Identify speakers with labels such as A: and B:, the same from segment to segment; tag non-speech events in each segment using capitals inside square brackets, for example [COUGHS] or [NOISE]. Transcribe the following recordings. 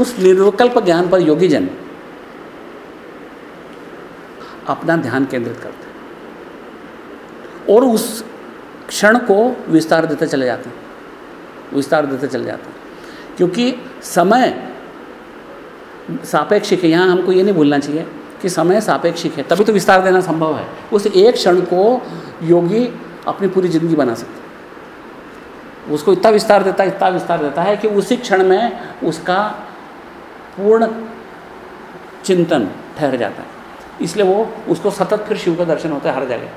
A: उस निर्विकल्प ज्ञान पर योगी जन अपना ध्यान केंद्रित करते हैं। और उस क्षण को विस्तार देते चले जाते हैं। विस्तार देते चले जाते हैं। क्योंकि समय सापेक्षिक है। यहाँ हमको ये नहीं भूलना चाहिए कि समय सापेक्षिक है। तभी तो विस्तार देना संभव है। उस एक क्षण को योगी अपनी पूरी ज़िंदगी बना सकता उसको इतना विस्तार देता है, इतना विस्तार देता है कि उसी क्षण में उसका पूर्ण चिंतन ठहर जाता है। इसलिए वो उसको सतत फिर शिव का दर्शन होता है हर जगह।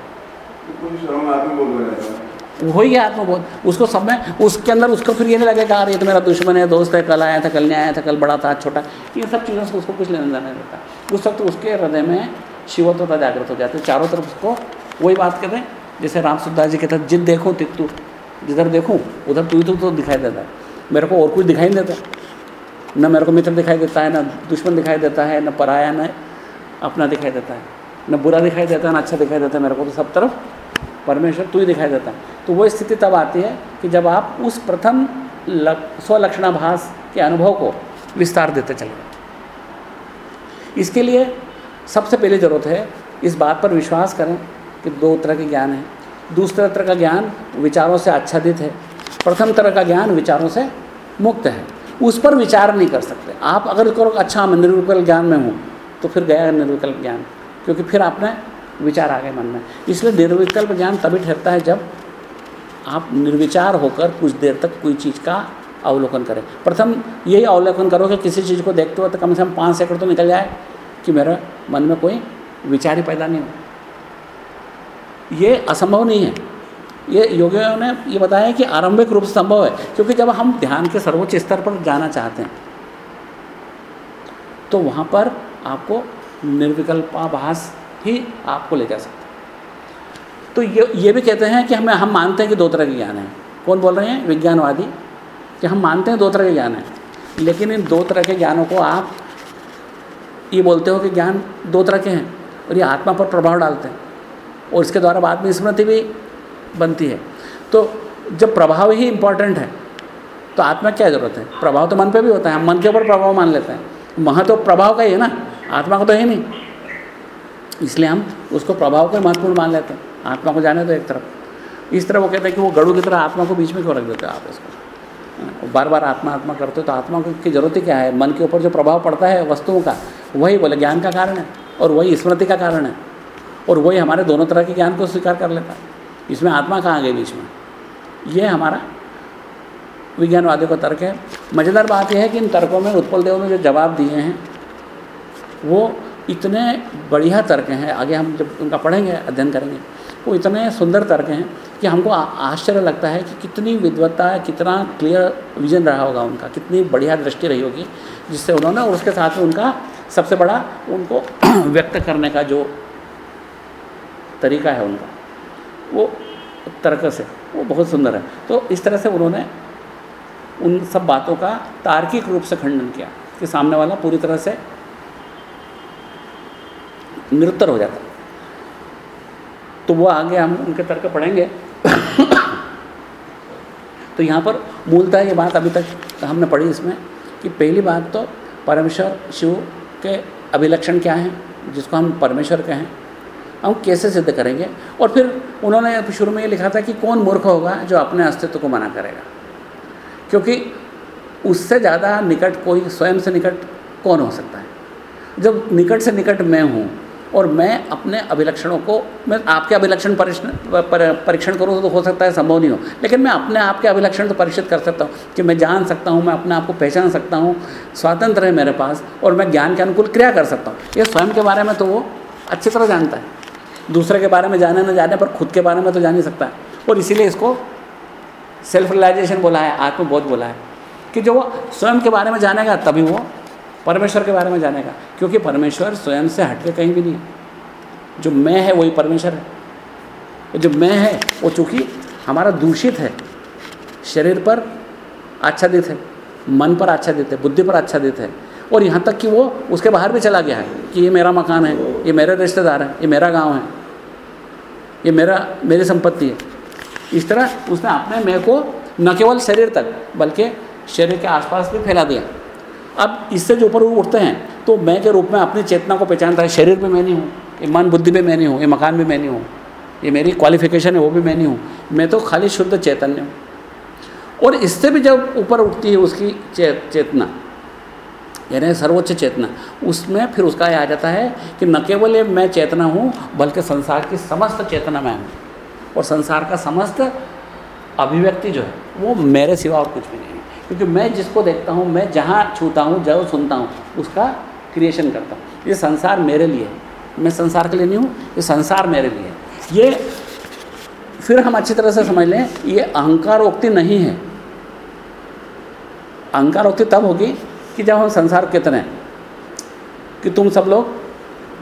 A: वही है आत्मबोध उसको सब में उसके अंदर उसको फिर ये नहीं लगेगा अरे ये तो मेरा दुश्मन है दोस्त है कल आया था कल नहीं आया था कल बड़ा था छोटा। ये सब चीज़ों से उसको कुछ लेना देना रहता उस वक्त उसके हृदय में शिवत्वता जागृत हो जाती है। चारों तरफ़ उसको वही बात कहते हैं जैसे राम सुखदास जी कहते हैं जिद देखो तितु जिधर देखूँ उधर तू ही तो दिखाई देता है। मेरे को और कुछ दिखाई नहीं देता। न मेरे को मित्र दिखाई देता है न दुश्मन दिखाई देता है न पराया न अपना दिखाई देता है न बुरा दिखाई देता है ना अच्छा दिखाई देता है मेरे को तो सब तरफ़ परमेश्वर तू ही दिखाई देता है। तो वो स्थिति तब आती है कि जब आप उस प्रथम लक, स्वलक्षणाभास के अनुभव को विस्तार देते चले इसके लिए सबसे पहले ज़रूरत है इस बात पर विश्वास करें कि दो तरह के ज्ञान है। दूसरे तरह का ज्ञान विचारों से आच्छादित है प्रथम तरह का ज्ञान विचारों से मुक्त है। उस पर विचार नहीं कर सकते। आप अगर करो अच्छा मैं निर्विकल्प ज्ञान में हूँ तो फिर गया निर्विकल्प ज्ञान, क्योंकि फिर आपने विचार आ गए मन में। इसलिए निर्विकल्प ज्ञान तभी ठहरता है जब आप निर्विचार होकर कुछ देर तक कोई चीज़ का अवलोकन करें। प्रथम यही अवलोकन करो कि किसी चीज़ को देखते हो तो कम से कम पाँच सेकंड तो निकल जाए कि मेरे मन में कोई विचार ही पैदा नहीं हो। ये असंभव नहीं है। ये योगियों ने ये बताया कि आरंभिक रूप से संभव है, क्योंकि जब हम ध्यान के सर्वोच्च स्तर पर जाना चाहते हैं तो वहाँ पर आपको निर्विकल्पाभास ही आपको ले जा सकता है। तो ये ये भी कहते हैं कि हमें, हम मानते हैं कि दो तरह के ज्ञान हैं। कौन बोल रहे हैं? विज्ञानवादी। कि हम मानते हैं दो तरह के ज्ञान हैं, लेकिन इन दो तरह के ज्ञानों को आप, ये बोलते हो कि ज्ञान दो तरह के हैं, और ये आत्मा पर प्रभाव डालते हैं। और इसके द्वारा बाद में स्मृति भी बनती है। तो जब प्रभाव ही इंपॉर्टेंट है तो आत्मा क्या ज़रूरत है? प्रभाव तो मन पे भी होता है, हम मन के ऊपर प्रभाव मान लेते हैं। महत्व तो प्रभाव का ही है ना, आत्मा का तो है नहीं। इसलिए हम उसको प्रभाव का महत्वपूर्ण मान लेते हैं। आत्मा को जाने तो एक तरफ़। इस तरह वो कहते हैं कि वो गड़ू की तरह आत्मा को बीच में क्यों रख देते हो आप इसको? बार बार आत्मा आत्मा करते हो तो आत्मा की ज़रूरत ही क्या है? मन के ऊपर जो प्रभाव पड़ता है वस्तुओं का, वही बोले, ज्ञान का कारण है और वही स्मृति का कारण है और वही हमारे दोनों तरह के ज्ञान को स्वीकार कर लेता है। इसमें आत्मा कहाँ गई बीच में? ये हमारा विज्ञानवादियों का तर्क है। मज़ेदार बात यह है कि इन तर्कों में, उत्पल देव ने जो जवाब दिए हैं, वो इतने बढ़िया तर्क हैं। आगे हम जब उनका पढ़ेंगे, अध्ययन करेंगे, वो इतने सुंदर तर्क हैं कि हमको आश्चर्य लगता है कि कितनी विद्वत्ता है कितना क्लियर विजन रहा होगा उनका, कितनी बढ़िया दृष्टि रही होगी, जिससे उन्होंने और उसके साथ में उनका सबसे बड़ा उनको [CLEARS THROAT] व्यक्त करने का जो तरीका है उनका। वो तर्क से वो बहुत सुंदर है। तो इस तरह से उन्होंने उन सब बातों का तार्किक रूप से खंडन किया कि सामने वाला पूरी तरह से निरुत्तर हो जाता। तो वो आगे हम उनके तर्क पढ़ेंगे। [COUGHS] तो यहाँ पर मूलतः ये बात अभी तक हमने पढ़ी इसमें कि पहली बात तो परमेश्वर शिव के अभिलक्षण क्या हैं, जिसको हम परमेश्वर कहें, हम कैसे सिद्ध करेंगे? और फिर उन्होंने शुरू में ये लिखा था कि कौन मूर्ख होगा जो अपने अस्तित्व को मना करेगा? क्योंकि उससे ज़्यादा निकट कोई स्वयं से निकट कौन हो सकता है? जब निकट से निकट मैं हूँ और मैं अपने अभिलक्षणों को, मैं आपके अभिलक्षण परीक्षण परीक्षण करूँ तो हो सकता है संभव नहीं हो। लेकिन मैं अपने आप के अभिलक्षण तो परीक्षित कर सकता हूँ कि मैं जान सकता हूँ, मैं अपने आप को पहचान सकता हूँ, स्वातंत्र है मेरे पास और मैं ज्ञान के अनुकूल क्रिया कर सकता हूँ। ये स्वयं के बारे में तो वो अच्छी तरह जानता है। दूसरे के बारे में जाने न जाने, पर खुद के बारे में तो जान ही सकता है। और इसीलिए इसको सेल्फ रियलाइजेशन बोला है, आत्मबोध बोला है, कि जो वो स्वयं के बारे में जानेगा, तभी वो परमेश्वर के बारे में जानेगा। क्योंकि परमेश्वर स्वयं से हटके कहीं भी नहीं है। जो मैं है, वही परमेश्वर है। जो मैं है, वो चूँकि हमारा दूषित है, शरीर पर अच्छा आच्छादित है, मन पर अच्छा आच्छादित है, बुद्धि पर अच्छा आच्छादित है। और यहाँ तक कि वो उसके बाहर भी चला गया है, कि ये मेरा मकान है, ये मेरे रिश्तेदार हैं, ये मेरा गाँव है। ये मेरा, मेरी संपत्ति है। इस तरह उसने अपने मैं को न केवल शरीर तक, बल्कि शरीर के आसपास भी फैला दिया। अब इससे जो ऊपर उठते हैं तो मैं के रूप में अपनी चेतना को पहचानता है। शरीर में मैं नहीं हूँ, ये मन बुद्धि में मैं नहीं हूँ, ये मकान में मैं नहीं हूँ, ये मेरी क्वालिफिकेशन है, वो भी मैं नहीं हूँ। मैं तो खाली शुद्ध चैतन्य हूँ। और इससे भी जब ऊपर उठती है उसकी चेतना यानी सर्वोच्च चेतना। उसमें फिर उसका आ जाता है कि न केवल ये मैं चेतना हूँ, बल्कि संसार की समस्त चेतना मैं हूँ। और संसार का समस्त अभिव्यक्ति जो है, वो मेरे सिवा और कुछ भी नहीं है। क्योंकि मैं जिसको देखता हूँ, मैं जहाँ छूता हूँ जो सुनता हूँ, उसका क्रिएशन करता हूँ। ये संसार मेरे लिए है। मैं संसार के लिए नहीं हूँ, ये संसार मेरे लिए है। ये फिर हम अच्छी तरह से समझ लें, ये अहंकार उक्ति नहीं है। अहंकार उक्ति तब होगी कि जब हम संसार कितने कि तुम सब लोग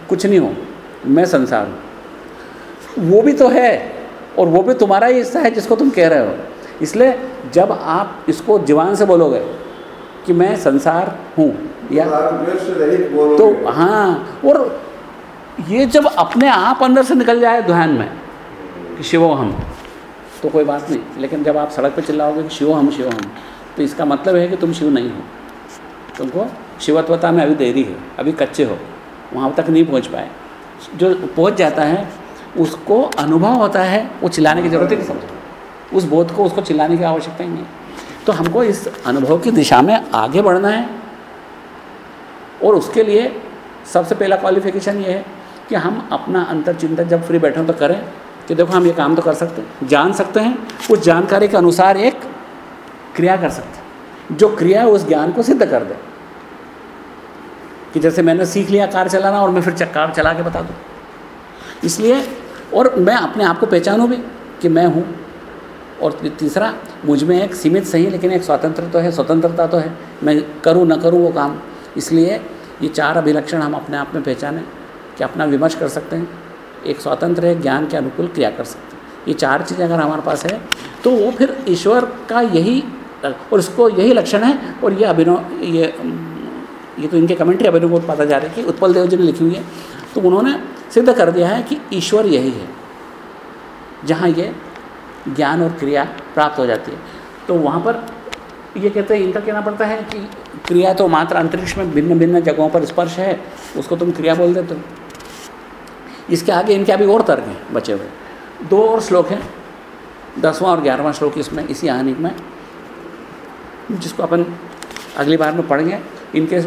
A: कुछ नहीं हो मैं संसार हूँ। वो भी तो है और वो भी तुम्हारा ही हिस्सा है जिसको तुम कह रहे हो। इसलिए जब आप इसको जीवान से बोलोगे कि मैं संसार हूँ या तो हाँ और ये जब अपने आप अंदर से निकल जाए ध्यान में कि शिवो हम तो कोई बात नहीं। लेकिन जब आप सड़क पर चिल्लाओगे कि शिवो हम शिवो हम तो इसका मतलब है कि तुम शिव नहीं हो। तुमको शिवत्वता में अभी देरी है, अभी कच्चे हो, वहाँ तक नहीं पहुँच पाए। जो पहुँच जाता है, उसको अनुभव होता है, वो चिल्लाने की ज़रूरत ही नहीं समझ। उस बोध को उसको चिल्लाने की आवश्यकता ही नहीं। तो हमको इस अनुभव की दिशा में आगे बढ़ना है। और उसके लिए सबसे पहला क्वालिफिकेशन ये है कि हम अपना अंतर चिंतन जब फ्री बैठे तो करें, कि देखो हम ये काम तो कर सकते हैं, जान सकते हैं, उस जानकारी के अनुसार एक क्रिया कर सकते हैं। जो क्रिया है उस ज्ञान को सिद्ध कर दे। कि जैसे मैंने सीख लिया कार चलाना और मैं फिर कार चला के बता दूँ। इसलिए, और मैं अपने आप को पहचानूँ भी कि मैं हूँ। और तीसरा, मुझमें एक सीमित सही, लेकिन एक स्वतंत्र तो है, स्वतंत्रता तो है। मैं करूँ, ना करूँ वो काम। इसलिए ये चार अभिलक्षण हम अपने आप में पहचानें कि अपना विमर्श कर सकते हैं। एक स्वतंत्र है, ज्ञान के अनुकूल क्रिया कर सकते हैं। ये चार चीज़ें अगर हमारे पास है तो वो फिर ईश्वर का यही और इसको यही लक्षण है, और ये अभिनव ये ये तो इनके कमेंट्री अभिनव को पता जा रहा है कि उत्पल देव जी ने लिखी हुई है। तो उन्होंने सिद्ध कर दिया है कि ईश्वर यही है, जहाँ ये ज्ञान और क्रिया प्राप्त हो जाती है। तो वहाँ पर ये कहते हैं, इनका कहना पड़ता है कि क्रिया तो मात्र अंतरिक्ष में भिन्न भिन्न जगहों पर स्पर्श है, उसको तुम क्रिया बोल देते हो इसके आगे इनके अभी और तर्क हैं बचे हुए। दो और श्लोक हैं, दसवां और ग्यारहवां श्लोक इसमें, इसी आहानी में। जिसको अपन अगली बार में पढ़ेंगे, इनके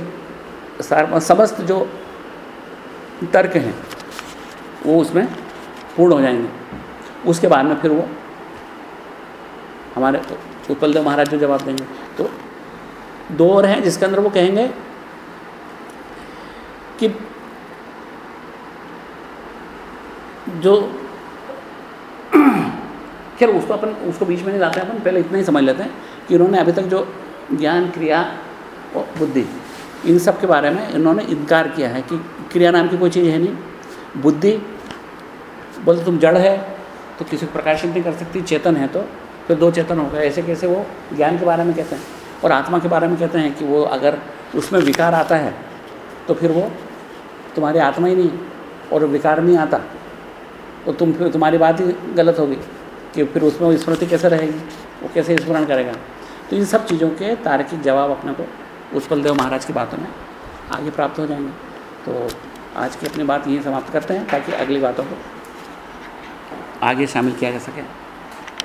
A: सार समस्त जो तर्क हैं, वो उसमें पूर्ण हो जाएँगे। उसके बाद में फिर वो हमारे उत्पल देव महाराज जो जवाब देंगे। तो दो और हैं जिसके अंदर वो कहेंगे कि जो [CLEARS THROAT] खैर, उसको अपन, उसको बीच में नहीं लाते हैं अपन, पहले इतना ही समझ लेते हैं। कि उन्होंने अभी तक जो ज्ञान, क्रिया और बुद्धि, इन सब के बारे में इन्होंने इनकार किया है कि क्रिया नाम की कोई चीज़ है नहीं। बुद्धि, बोलते तुम जड़ है तो किसी प्रकाशित नहीं कर सकती, चेतन है तो फिर दो चेतन हो गए। ऐसे कैसे वो ज्ञान के बारे में कहते हैं? और आत्मा के बारे में कहते हैं कि वो अगर उसमें विकार आता है तो फिर वो तुम्हारी आत्मा ही नहीं, और विकार नहीं आता तो तुम फिर तुम्हारी बात ही गलत होगी कि फिर उसमें स्मृति कैसे रहेगी? वो कैसे स्मरण करेगा? तो इन सब चीज़ों के तार्किक जवाब अपने को उत्पल देव महाराज की बातों में आगे प्राप्त हो जाएँगे। तो आज की अपनी बात यहीं समाप्त करते हैं ताकि अगली बातों को आगे शामिल किया जा सके।